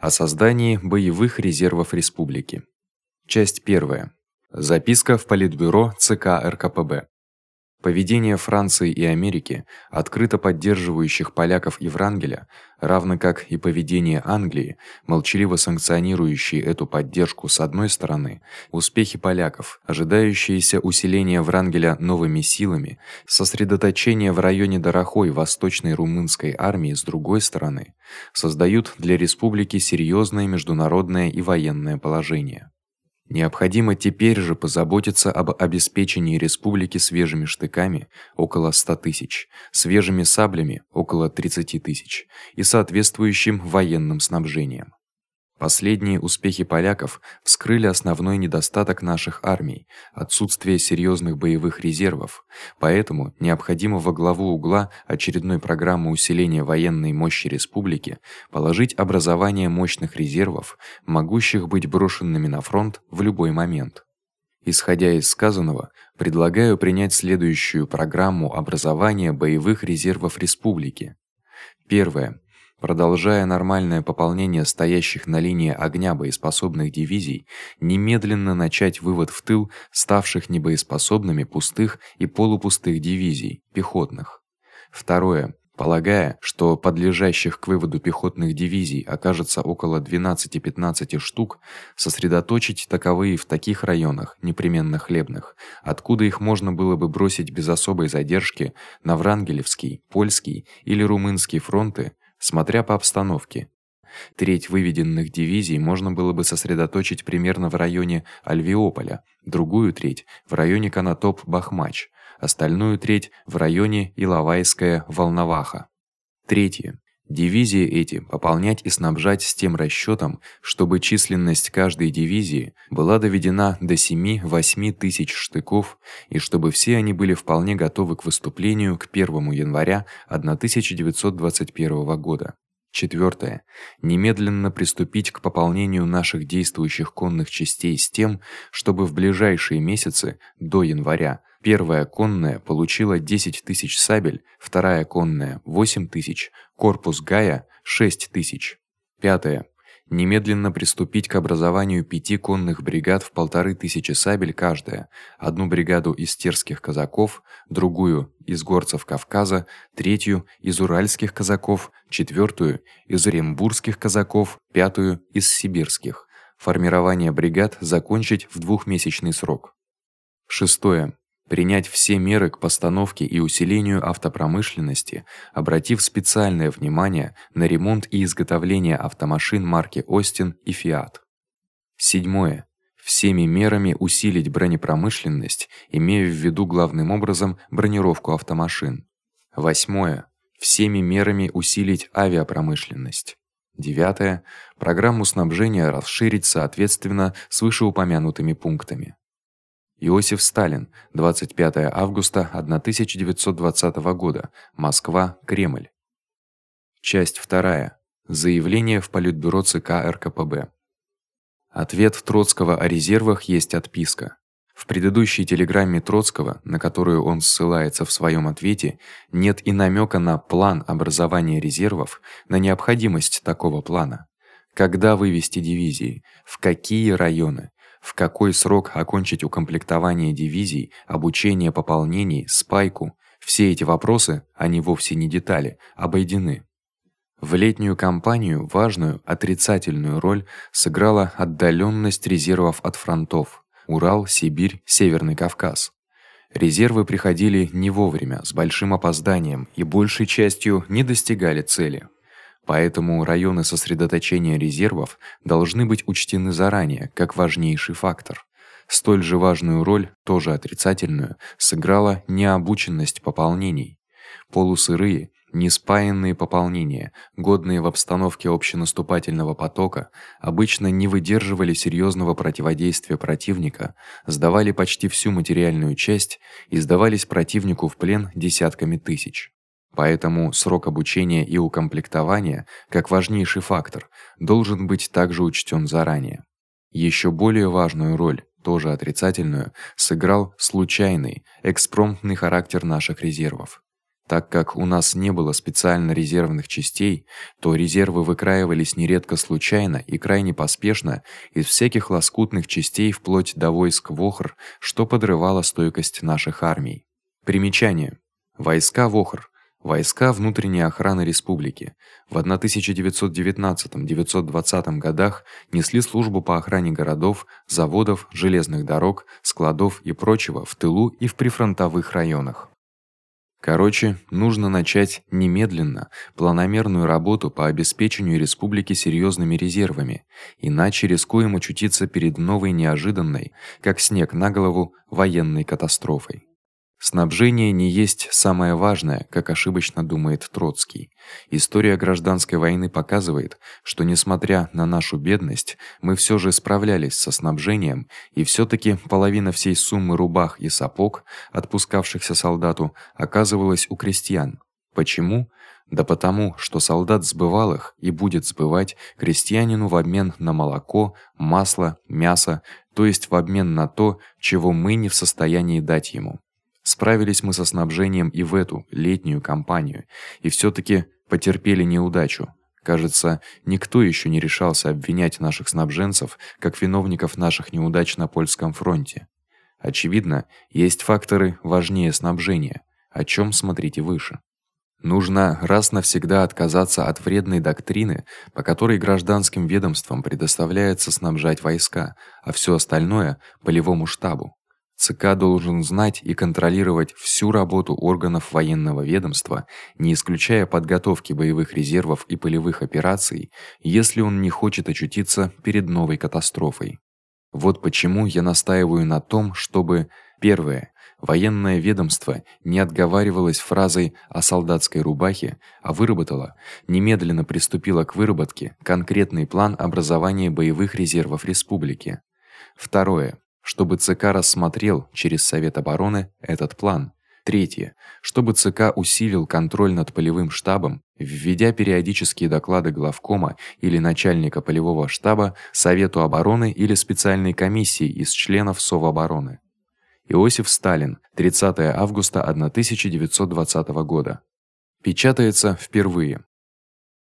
О создании боевых резервов республики. Часть 1. Записка в Политбюро ЦК РКПБ. Поведение Франции и Америки, открыто поддерживающих поляков и Врангеля, равно как и поведение Англии, молчаливо санкционирующей эту поддержку с одной стороны, успехи поляков, ожидающиеся усиления Врангеля новыми силами, сосредоточение в районе Дорохой восточной румынской армии с другой стороны, создают для республики серьёзное международное и военное положение. Необходимо теперь же позаботиться об обеспечении республики свежими штыками около 100 тысяч, свежими саблями около 30 тысяч и соответствующим военным снабжением. Последние успехи поляков вскрыли основной недостаток наших армий отсутствие серьёзных боевых резервов. Поэтому необходимо во главу угла очередной программы усиления военной мощи республики положить образование мощных резервов, могущих быть брошенными на фронт в любой момент. Исходя из сказанного, предлагаю принять следующую программу образования боевых резервов республики. Первое продолжая нормальное пополнение стоящих на линии огня боеспособных дивизий, немедленно начать вывод в тыл ставших небоеспособными пустых и полупустых дивизий пехотных. Второе полагая, что подлежащих к выводу пехотных дивизий окажется около 12-15 штук, сосредоточить таковые в таких районах, непременно хлебных, откуда их можно было бы бросить без особой задержки на Врангелевский, Польский или Румынский фронты смотря по обстановке. Треть выведенных дивизий можно было бы сосредоточить примерно в районе Альвеополя, другую треть в районе Канатоп-Бахмач, остальную треть в районе Иловайская Волноваха. Третье Дивизии эти пополнять и снабжать с тем расчётом, чтобы численность каждой дивизии была доведена до 7-8 тысяч штыков и чтобы все они были вполне готовы к выступлению к 1 января 1921 года. Четвёртое. Немедленно приступить к пополнению наших действующих конных частей с тем, чтобы в ближайшие месяцы до января Первая конная получила 10 тысяч сабель, вторая конная 8 тысяч, корпус Гая 6 тысяч. Пятое. Немедленно приступить к образованию пяти конных бригад в полторы тысячи сабель каждая. Одну бригаду из терских казаков, другую из горцев Кавказа, третью из уральских казаков, четвёртую из оренбургских казаков, пятую из сибирских. Формирование бригад закончить в двухмесячный срок. Шестое принять все меры к постановке и усилению автопромышленности, обратив специальное внимание на ремонт и изготовление автомашин марки Остин и Fiat. Седьмое. Всеми мерами усилить бронепромышленность, имея в виду главным образом бронировку автомашин. Восьмое. Всеми мерами усилить авиапромышленность. Девятое. Программу снабжения расширить соответственно с вышеупомянутыми пунктами. Иосиф Сталин, 25 августа 1920 года. Москва, Кремль. Часть вторая. Заявление в Политбюро ЦК РКПБ. Ответ Троцкого о резервах есть отписка. В предыдущей телеграмме Троцкого, на которую он ссылается в своём ответе, нет и намёка на план образования резервов, на необходимость такого плана. Когда вывести дивизии, в какие районы, в какой срок окончить укомплектование дивизий, обучение пополнений, спайку. Все эти вопросы, они вовсе не детали, обойдены. В летнюю кампанию важную отрицательную роль сыграла отдалённость резервов от фронтов: Урал, Сибирь, Северный Кавказ. Резервы приходили не вовремя, с большим опозданием и большей частью не достигали цели. Поэтому районы сосредоточения резервов должны быть учтены заранее, как важнейший фактор. Столь же важную роль, тоже отрицательную, сыграла необученность пополнений. Полусырые, неспаянные пополнения, годные в обстановке общенаступательного потока, обычно не выдерживали серьёзного противодействия противника, сдавали почти всю материальную часть и сдавались противнику в плен десятками тысяч. Поэтому срок обучения и укомплектования, как важнейший фактор, должен быть также учтён заранее. Ещё более важную роль, тоже отрицательную, сыграл случайный, экспромтный характер наших резервов. Так как у нас не было специально резервных частей, то резервы выкраивались нередко случайно и крайне поспешно из всяких лоскутных частей вплоть до войск Вохр, что подрывало стойкость наших армий. Примечание: Войска Вохр Войска внутренней охраны республики в 1919-920 годах несли службу по охране городов, заводов, железных дорог, складов и прочего в тылу и в прифронтовых районах. Короче, нужно начать немедленно планомерную работу по обеспечению республики серьёзными резервами, иначе рискуем очутиться перед новой неожиданной, как снег на голову, военной катастрофой. Снабжение не есть самое важное, как ошибочно думает Троцкий. История гражданской войны показывает, что несмотря на нашу бедность, мы всё же справлялись со снабжением, и всё-таки половина всей суммы рубах и сапог, отпускавшихся солдату, оказывалась у крестьян. Почему? Да потому, что солдат сбывал их и будет сбывать крестьянину в обмен на молоко, масло, мясо, то есть в обмен на то, чего мы не в состоянии дать ему. Справились мы со снабжением и в эту летнюю кампанию, и всё-таки потерпели неудачу. Кажется, никто ещё не решался обвинять наших снабженцев как виновников наших неудач на польском фронте. Очевидно, есть факторы важнее снабжения, о чём смотрите выше. Нужно раз навсегда отказаться от вредной доктрины, по которой гражданским ведомствам предоставляется снабжать войска, а всё остальное полевому штабу. ЦК должен знать и контролировать всю работу органов военного ведомства, не исключая подготовки боевых резервов и полевых операций, если он не хочет очутиться перед новой катастрофой. Вот почему я настаиваю на том, чтобы первое военное ведомство не отговаривалось фразой о солдатской рубахе, а выработало, немедленно приступило к выработке конкретный план образования боевых резервов республики. Второе чтобы ЦК рассмотрел через Совет обороны этот план. Третье. Чтобы ЦК усилил контроль над полевым штабом, введя периодические доклады главкома или начальника полевого штаба Совету обороны или специальной комиссии из членов Совобороны. Иосиф Сталин, 30 августа 1920 года. Печатается впервые.